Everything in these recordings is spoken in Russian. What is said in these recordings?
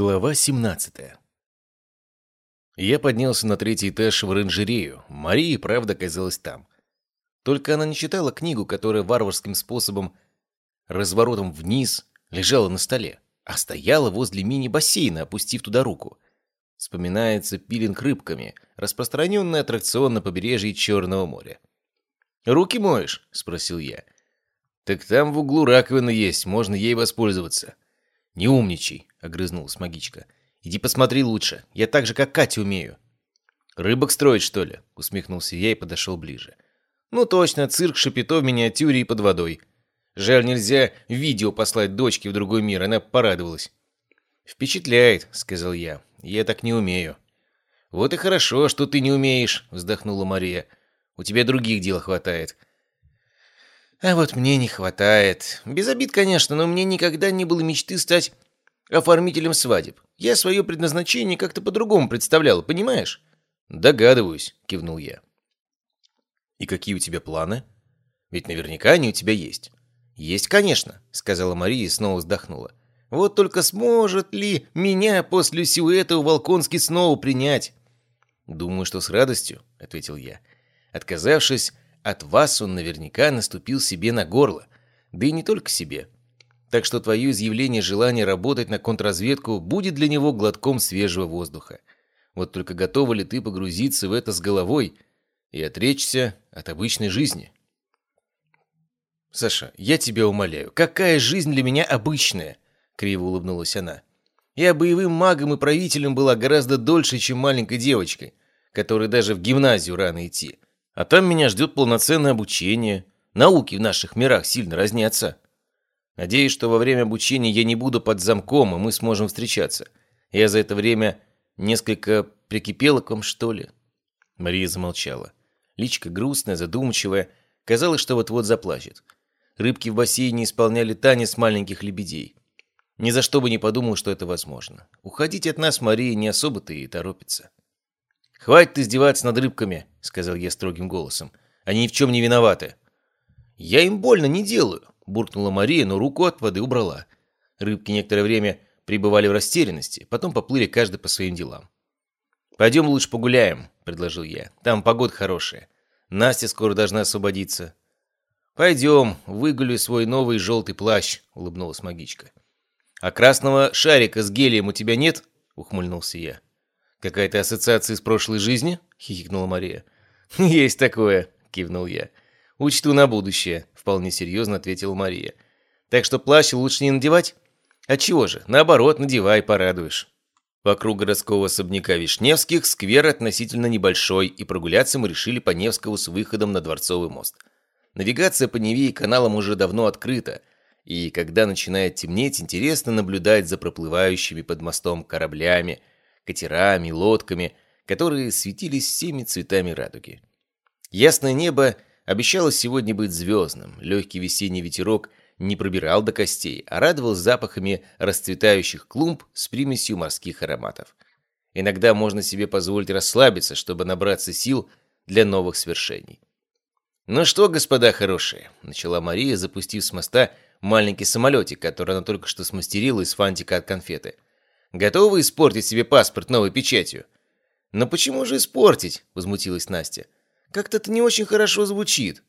Глава 17 Я поднялся на третий этаж в оранжерею. Мария, правда, оказалась там. Только она не читала книгу, которая варварским способом, разворотом вниз, лежала на столе, а стояла возле мини-бассейна, опустив туда руку. Вспоминается пилинг рыбками, распространенный аттракцион на побережье Черного моря. «Руки моешь?» — спросил я. «Так там в углу раковина есть, можно ей воспользоваться». «Не умничай», — огрызнулась магичка. «Иди посмотри лучше. Я так же, как Катя, умею». «Рыбок строить, что ли?» — усмехнулся я и подошел ближе. «Ну точно, цирк Шапито в миниатюре и под водой. Жаль, нельзя видео послать дочке в другой мир, она порадовалась». «Впечатляет», — сказал я. «Я так не умею». «Вот и хорошо, что ты не умеешь», — вздохнула Мария. «У тебя других дел хватает». А вот мне не хватает. Без обид, конечно, но мне никогда не было мечты стать оформителем свадеб. Я свое предназначение как-то по-другому представлял, понимаешь? Догадываюсь, кивнул я. И какие у тебя планы? Ведь наверняка они у тебя есть. Есть, конечно, сказала Мария и снова вздохнула. Вот только сможет ли меня после всего этого Волконский снова принять? Думаю, что с радостью, ответил я. Отказавшись от вас он наверняка наступил себе на горло. Да и не только себе. Так что твое изъявление желания работать на контрразведку будет для него глотком свежего воздуха. Вот только готова ли ты погрузиться в это с головой и отречься от обычной жизни? «Саша, я тебя умоляю, какая жизнь для меня обычная?» — криво улыбнулась она. «Я боевым магом и правителем была гораздо дольше, чем маленькой девочкой, которой даже в гимназию рано идти. А там меня ждет полноценное обучение. Науки в наших мирах сильно разнятся. Надеюсь, что во время обучения я не буду под замком, и мы сможем встречаться. Я за это время несколько прикипела к вам, что ли?» Мария замолчала. Личка грустная, задумчивая. Казалось, что вот-вот заплачет. Рыбки в бассейне исполняли танец маленьких лебедей. Ни за что бы не подумал, что это возможно. Уходить от нас Мария не особо-то и торопится. «Хватит издеваться над рыбками», — сказал я строгим голосом. «Они ни в чем не виноваты». «Я им больно не делаю», — буркнула Мария, но руку от воды убрала. Рыбки некоторое время пребывали в растерянности, потом поплыли каждый по своим делам. «Пойдем лучше погуляем», — предложил я. «Там погода хорошая. Настя скоро должна освободиться». «Пойдем, выгулю свой новый желтый плащ», — улыбнулась магичка. «А красного шарика с гелием у тебя нет?» — ухмыльнулся я. «Какая-то ассоциация из прошлой жизни?» — хихикнула Мария. «Есть такое», — кивнул я. «Учту на будущее», — вполне серьезно ответила Мария. «Так что плащ лучше не надевать?» «Отчего же? Наоборот, надевай, порадуешь». Вокруг городского особняка Вишневских сквер относительно небольшой, и прогуляться мы решили по Невскому с выходом на Дворцовый мост. Навигация по Неве и каналам уже давно открыта, и когда начинает темнеть, интересно наблюдать за проплывающими под мостом кораблями, катерами, лодками, которые светились всеми цветами радуги. Ясное небо обещало сегодня быть звездным, легкий весенний ветерок не пробирал до костей, а радовал запахами расцветающих клумб с примесью морских ароматов. Иногда можно себе позволить расслабиться, чтобы набраться сил для новых свершений. «Ну что, господа хорошие», — начала Мария, запустив с моста маленький самолетик, который она только что смастерила из фантика от конфеты — Готовы испортить себе паспорт новой печатью?» «Но почему же испортить?» – возмутилась Настя. «Как-то это не очень хорошо звучит».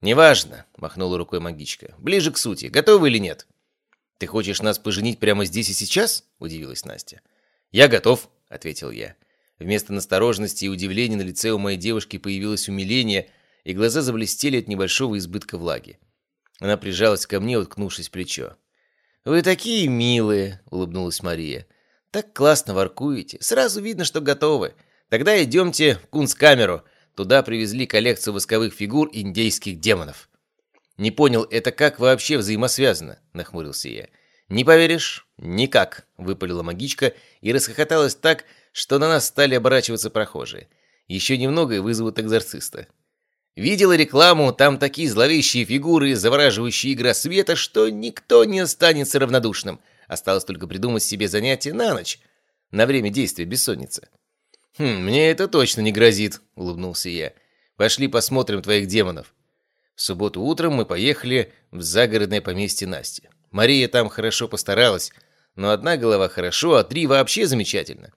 «Неважно», – махнула рукой магичка. «Ближе к сути. Готовы или нет?» «Ты хочешь нас поженить прямо здесь и сейчас?» – удивилась Настя. «Я готов», – ответил я. Вместо настороженности и удивления на лице у моей девушки появилось умиление, и глаза заблестели от небольшого избытка влаги. Она прижалась ко мне, уткнувшись в плечо. «Вы такие милые», — улыбнулась Мария. «Так классно воркуете. Сразу видно, что готовы. Тогда идемте в кунсткамеру. Туда привезли коллекцию восковых фигур индейских демонов». «Не понял, это как вообще взаимосвязано?» — нахмурился я. «Не поверишь? Никак», — выпалила магичка и расхохоталась так, что на нас стали оборачиваться прохожие. Еще немного и вызовут экзорциста. Видела рекламу, там такие зловещие фигуры, завораживающие игра света, что никто не останется равнодушным. Осталось только придумать себе занятие на ночь, на время действия бессонницы. «Хм, мне это точно не грозит», — улыбнулся я. «Пошли посмотрим твоих демонов». В субботу утром мы поехали в загородное поместье Насти. Мария там хорошо постаралась. Но одна голова хорошо, а три вообще замечательно.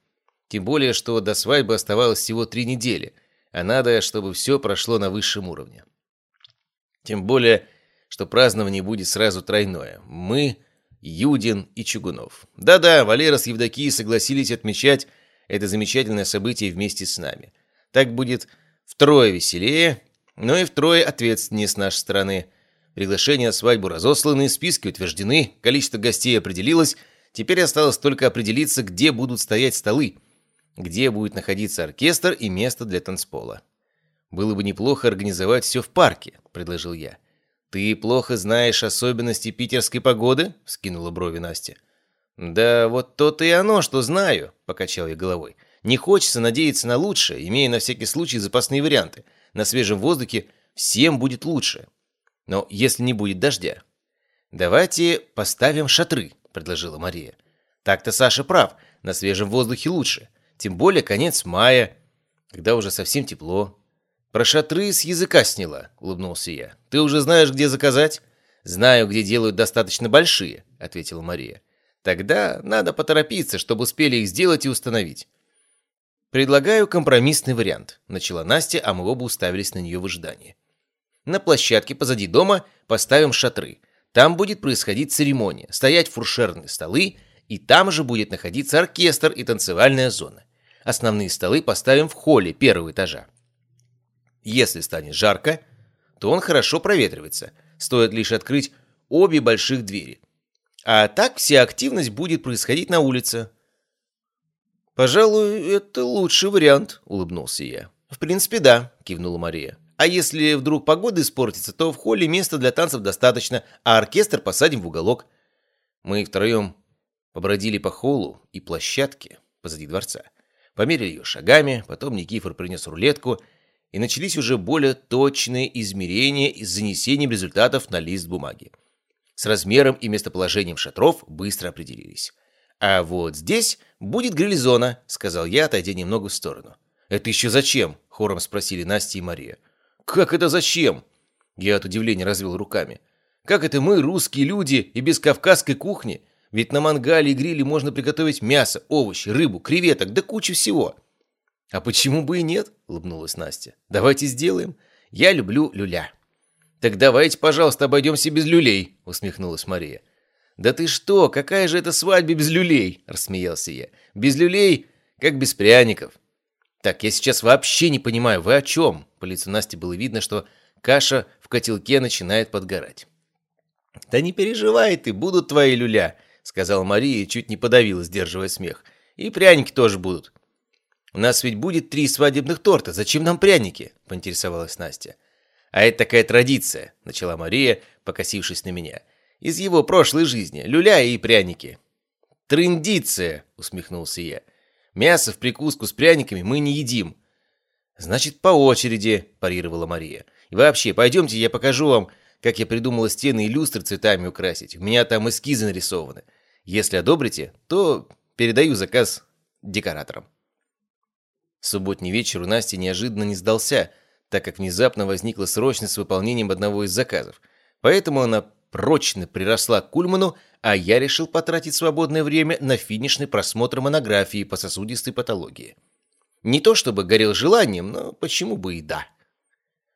Тем более, что до свадьбы оставалось всего три недели, а надо, чтобы все прошло на высшем уровне. Тем более, что празднование будет сразу тройное. Мы, Юдин и Чугунов. Да-да, Валера с Евдокией согласились отмечать это замечательное событие вместе с нами. Так будет втрое веселее, но и втрое ответственнее с нашей стороны. Приглашения на свадьбу разосланы, списки утверждены, количество гостей определилось. Теперь осталось только определиться, где будут стоять столы, где будет находиться оркестр и место для танцпола. «Было бы неплохо организовать все в парке», — предложил я. «Ты плохо знаешь особенности питерской погоды?» — скинула брови Настя. «Да вот то-то и оно, что знаю», — покачал я головой. «Не хочется надеяться на лучшее, имея на всякий случай запасные варианты. На свежем воздухе всем будет лучше. Но если не будет дождя...» «Давайте поставим шатры», — предложила Мария. «Так-то Саша прав, на свежем воздухе лучше. Тем более конец мая, когда уже совсем тепло. «Про шатры с языка сняла», — улыбнулся я. «Ты уже знаешь, где заказать?» «Знаю, где делают достаточно большие», — ответила Мария. «Тогда надо поторопиться, чтобы успели их сделать и установить». «Предлагаю компромиссный вариант», — начала Настя, а мы оба уставились на нее в ожидании. «На площадке позади дома поставим шатры. Там будет происходить церемония, стоять фуршерные столы, и там же будет находиться оркестр и танцевальная зона. Основные столы поставим в холле первого этажа. Если станет жарко, то он хорошо проветривается. Стоит лишь открыть обе больших двери. А так вся активность будет происходить на улице. «Пожалуй, это лучший вариант», — улыбнулся я. «В принципе, да», — кивнула Мария. «А если вдруг погода испортится, то в холле места для танцев достаточно, а оркестр посадим в уголок». Мы втроем побродили по холлу и площадке позади дворца. Померили ее шагами, потом Никифор принес рулетку — и начались уже более точные измерения с занесением результатов на лист бумаги. С размером и местоположением шатров быстро определились. «А вот здесь будет гриль-зона», — сказал я, отойдя немного в сторону. «Это еще зачем?» — хором спросили Настя и Мария. «Как это зачем?» Я от удивления развел руками. «Как это мы, русские люди, и без кавказской кухни? Ведь на мангале и гриле можно приготовить мясо, овощи, рыбу, креветок, да кучу всего. «А почему бы и нет?» — улыбнулась Настя. «Давайте сделаем. Я люблю люля». «Так давайте, пожалуйста, обойдемся без люлей», — усмехнулась Мария. «Да ты что, какая же это свадьба без люлей?» — рассмеялся я. «Без люлей, как без пряников». «Так, я сейчас вообще не понимаю, вы о чем?» По лицу Насти было видно, что каша в котелке начинает подгорать. «Да не переживай ты, будут твои люля», — сказала Мария чуть не подавила, сдерживая смех. «И пряники тоже будут. «У нас ведь будет три свадебных торта. Зачем нам пряники?» – поинтересовалась Настя. «А это такая традиция», – начала Мария, покосившись на меня. «Из его прошлой жизни. Люля и пряники». «Трындиция!» – усмехнулся я. «Мясо в прикуску с пряниками мы не едим». «Значит, по очереди», – парировала Мария. «И вообще, пойдемте, я покажу вам, как я придумала стены и люстры цветами украсить. У меня там эскизы нарисованы. Если одобрите, то передаю заказ декораторам». Субботний вечер у Насти неожиданно не сдался, так как внезапно возникла срочность с выполнением одного из заказов. Поэтому она прочно приросла к Кульману, а я решил потратить свободное время на финишный просмотр монографии по сосудистой патологии. Не то чтобы горел желанием, но почему бы и да.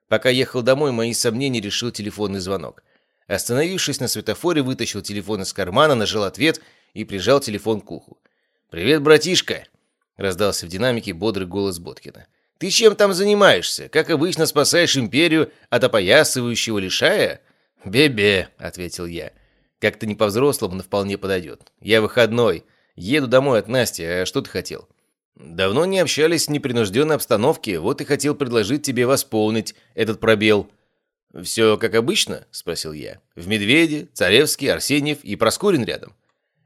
Пока ехал домой, мои сомнения решил телефонный звонок. Остановившись на светофоре, вытащил телефон из кармана, нажал ответ и прижал телефон к уху. «Привет, братишка!» Раздался в динамике бодрый голос Боткина. «Ты чем там занимаешься? Как обычно спасаешь империю от опоясывающего лишая?» «Бе-бе», — ответил я. «Как-то не по-взрослому, но вполне подойдет. Я выходной. Еду домой от Насти, а что ты хотел?» «Давно не общались в непринужденной обстановке, вот и хотел предложить тебе восполнить этот пробел». «Все как обычно?» — спросил я. «В Медведе, Царевский, Арсеньев и Проскурин рядом».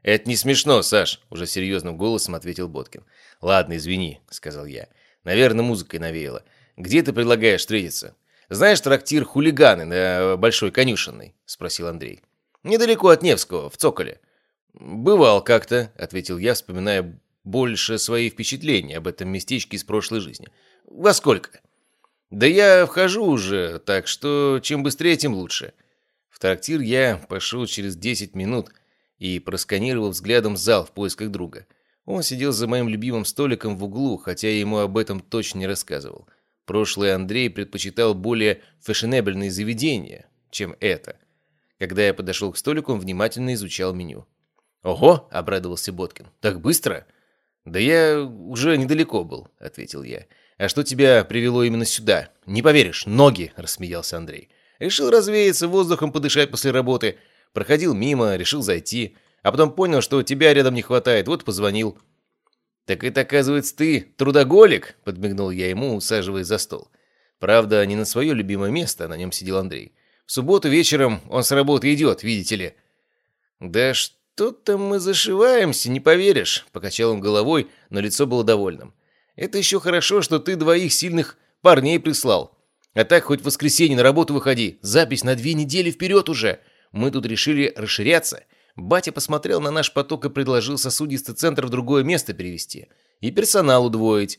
«Это не смешно, Саш», — уже серьезным голосом ответил Боткин. «Ладно, извини», — сказал я. «Наверное, музыкой навеяло. Где ты предлагаешь встретиться?» «Знаешь трактир «Хулиганы» на Большой Конюшенной?» — спросил Андрей. «Недалеко от Невского, в Цоколе». «Бывал как-то», — ответил я, вспоминая больше свои впечатления об этом местечке из прошлой жизни. «Во сколько?» «Да я вхожу уже, так что чем быстрее, тем лучше». В трактир я пошел через 10 минут — и просканировал взглядом зал в поисках друга. Он сидел за моим любимым столиком в углу, хотя я ему об этом точно не рассказывал. Прошлый Андрей предпочитал более фешенебельные заведения, чем это. Когда я подошел к столику, он внимательно изучал меню. «Ого!» — обрадовался Боткин. «Так быстро?» «Да я уже недалеко был», — ответил я. «А что тебя привело именно сюда?» «Не поверишь, ноги!» — рассмеялся Андрей. «Решил развеяться, воздухом подышать после работы. Проходил мимо, решил зайти. А потом понял, что тебя рядом не хватает, вот позвонил». «Так это, оказывается, ты трудоголик?» — подмигнул я ему, усаживаясь за стол. Правда, не на свое любимое место, на нем сидел Андрей. В субботу вечером он с работы идет, видите ли. «Да что?» «Тут-то мы зашиваемся, не поверишь», — покачал он головой, но лицо было довольным. «Это еще хорошо, что ты двоих сильных парней прислал. А так хоть в воскресенье на работу выходи. Запись на две недели вперед уже. Мы тут решили расширяться. Батя посмотрел на наш поток и предложил сосудистый центр в другое место перевести. И персонал удвоить.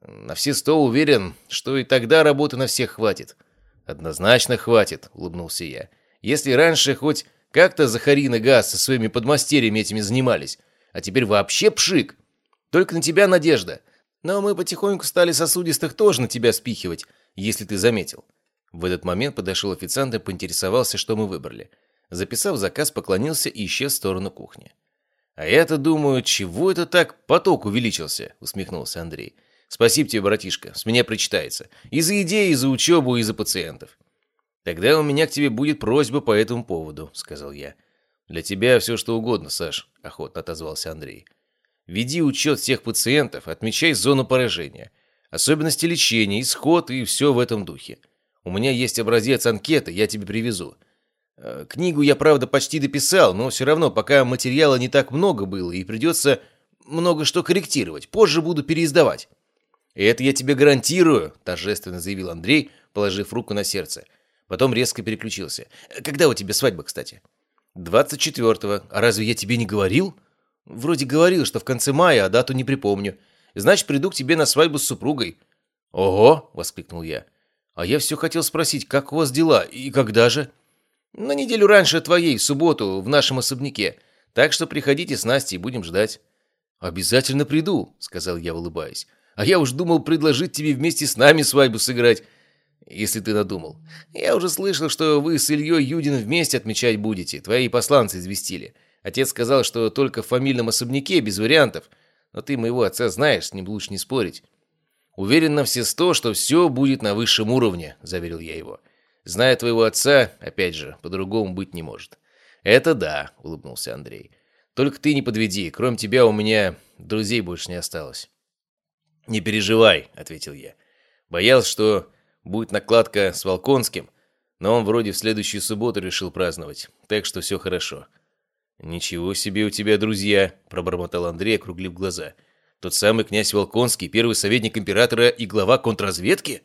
На все сто уверен, что и тогда работы на всех хватит». «Однозначно хватит», — улыбнулся я. «Если раньше хоть как-то Захарин и Газ со своими подмастерьями этими занимались. А теперь вообще пшик. Только на тебя надежда. Но мы потихоньку стали сосудистых тоже на тебя спихивать, если ты заметил. В этот момент подошел официант и поинтересовался, что мы выбрали. Записав заказ, поклонился и исчез в сторону кухни. «А я-то думаю, чего это так поток увеличился?» — усмехнулся Андрей. «Спасибо тебе, братишка, с меня причитается. И за идеи, и за учебу, и за пациентов». «Тогда у меня к тебе будет просьба по этому поводу», — сказал я. «Для тебя все что угодно, Саш», — охотно отозвался Андрей. «Веди учет всех пациентов, отмечай зону поражения, особенности лечения, исход и все в этом духе. У меня есть образец анкеты, я тебе привезу. Э, книгу я, правда, почти дописал, но все равно пока материала не так много было и придется много что корректировать. Позже буду переиздавать». «Это я тебе гарантирую», — торжественно заявил Андрей, положив руку на сердце. Потом резко переключился. «Когда у тебя свадьба, кстати?» «Двадцать четвертого. А разве я тебе не говорил?» «Вроде говорил, что в конце мая, а дату не припомню. Значит, приду к тебе на свадьбу с супругой». «Ого!» — воскликнул я. «А я все хотел спросить, как у вас дела и когда же?» «На неделю раньше твоей, в субботу, в нашем особняке. Так что приходите с Настей, будем ждать». «Обязательно приду», — сказал я, улыбаясь. «А я уж думал предложить тебе вместе с нами свадьбу сыграть если ты надумал. Я уже слышал, что вы с Ильей Юдин вместе отмечать будете. Твои посланцы известили. Отец сказал, что только в фамильном особняке, без вариантов. Но ты моего отца знаешь, с ним лучше не спорить. Уверен на все сто, что все будет на высшем уровне, заверил я его. Зная твоего отца, опять же, по-другому быть не может. Это да, улыбнулся Андрей. Только ты не подведи, кроме тебя у меня друзей больше не осталось. Не переживай, ответил я. Боялся, что Будет накладка с Волконским, но он вроде в следующую субботу решил праздновать, так что все хорошо». «Ничего себе у тебя друзья!» – пробормотал Андрей, округлив глаза. «Тот самый князь Волконский, первый советник императора и глава контрразведки?»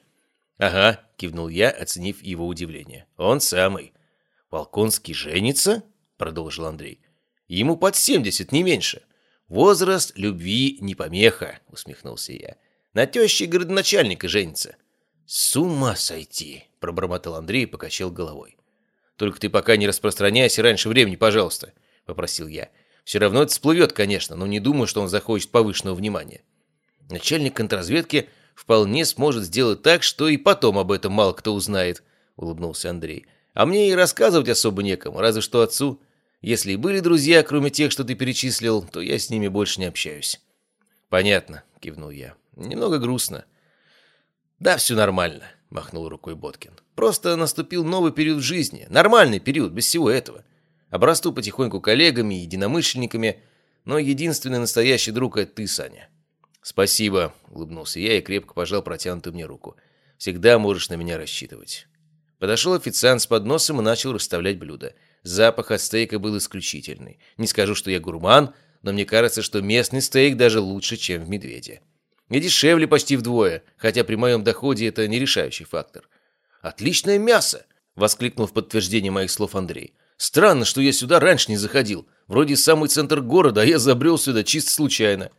«Ага», – кивнул я, оценив его удивление. «Он самый». «Волконский женится?» – продолжил Андрей. «Ему под семьдесят, не меньше». «Возраст любви не помеха», – усмехнулся я. «На теще городоначальника женится». «С ума сойти!» – пробормотал Андрей и покачал головой. «Только ты пока не распространяйся раньше времени, пожалуйста», – попросил я. «Все равно это всплывет, конечно, но не думаю, что он захочет повышенного внимания». Начальник контрразведки вполне сможет сделать так, что и потом об этом мало кто узнает», – улыбнулся Андрей. «А мне и рассказывать особо некому, разве что отцу. Если и были друзья, кроме тех, что ты перечислил, то я с ними больше не общаюсь». «Понятно», – кивнул я. «Немного грустно. «Да, все нормально», — махнул рукой Боткин. «Просто наступил новый период жизни. Нормальный период, без всего этого. Обрасту потихоньку коллегами и единомышленниками, но единственный настоящий друг — это ты, Саня». «Спасибо», — улыбнулся я и крепко пожал протянутую мне руку. «Всегда можешь на меня рассчитывать». Подошел официант с подносом и начал расставлять блюда. Запах от стейка был исключительный. Не скажу, что я гурман, но мне кажется, что местный стейк даже лучше, чем в «Медведе». И дешевле почти вдвое, хотя при моем доходе это не решающий фактор. «Отличное мясо!» — воскликнул в подтверждение моих слов Андрей. «Странно, что я сюда раньше не заходил. Вроде самый центр города, а я забрел сюда чисто случайно».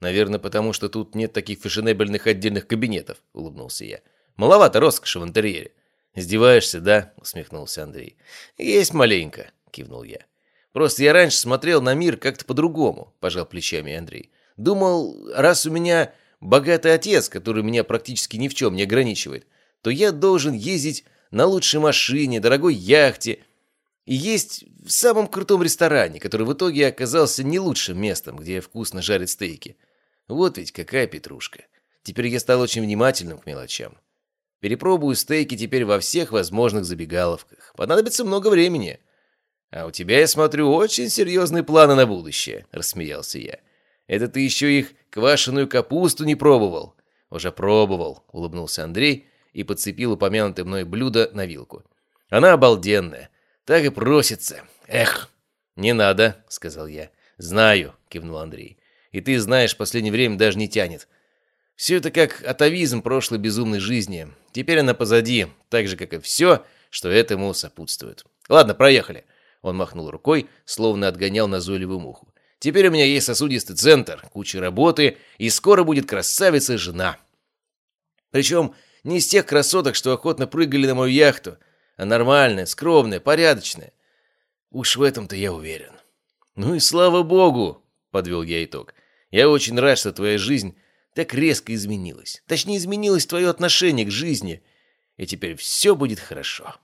«Наверное, потому что тут нет таких фешенебельных отдельных кабинетов», — улыбнулся я. «Маловато роскоши в интерьере». «Издеваешься, да?» — усмехнулся Андрей. «Есть маленько», — кивнул я. Просто я раньше смотрел на мир как-то по-другому», – пожал плечами Андрей. «Думал, раз у меня богатый отец, который меня практически ни в чем не ограничивает, то я должен ездить на лучшей машине, дорогой яхте и есть в самом крутом ресторане, который в итоге оказался не лучшим местом, где вкусно жарят стейки. Вот ведь какая петрушка. Теперь я стал очень внимательным к мелочам. Перепробую стейки теперь во всех возможных забегаловках. Понадобится много времени. А у тебя, я смотрю, очень серьезные планы на будущее, рассмеялся я. Это ты еще их квашеную капусту не пробовал? Уже пробовал, улыбнулся Андрей и подцепил упомянутое мной блюдо на вилку. Она обалденная. Так и просится. Эх. Не надо, сказал я. Знаю, кивнул Андрей. И ты знаешь, в последнее время даже не тянет. Все это как атовизм прошлой безумной жизни. Теперь она позади, так же, как и все, что этому сопутствует. Ладно, проехали. Он махнул рукой, словно отгонял назойливую муху. Теперь у меня есть сосудистый центр, куча работы, и скоро будет красавица-жена. Причем не из тех красоток, что охотно прыгали на мою яхту, а нормальная, скромная, порядочная. Уж в этом-то я уверен. Ну и слава богу, подвел я итог. Я очень рад, что твоя жизнь так резко изменилось. Точнее, изменилось твое отношение к жизни, и теперь все будет хорошо.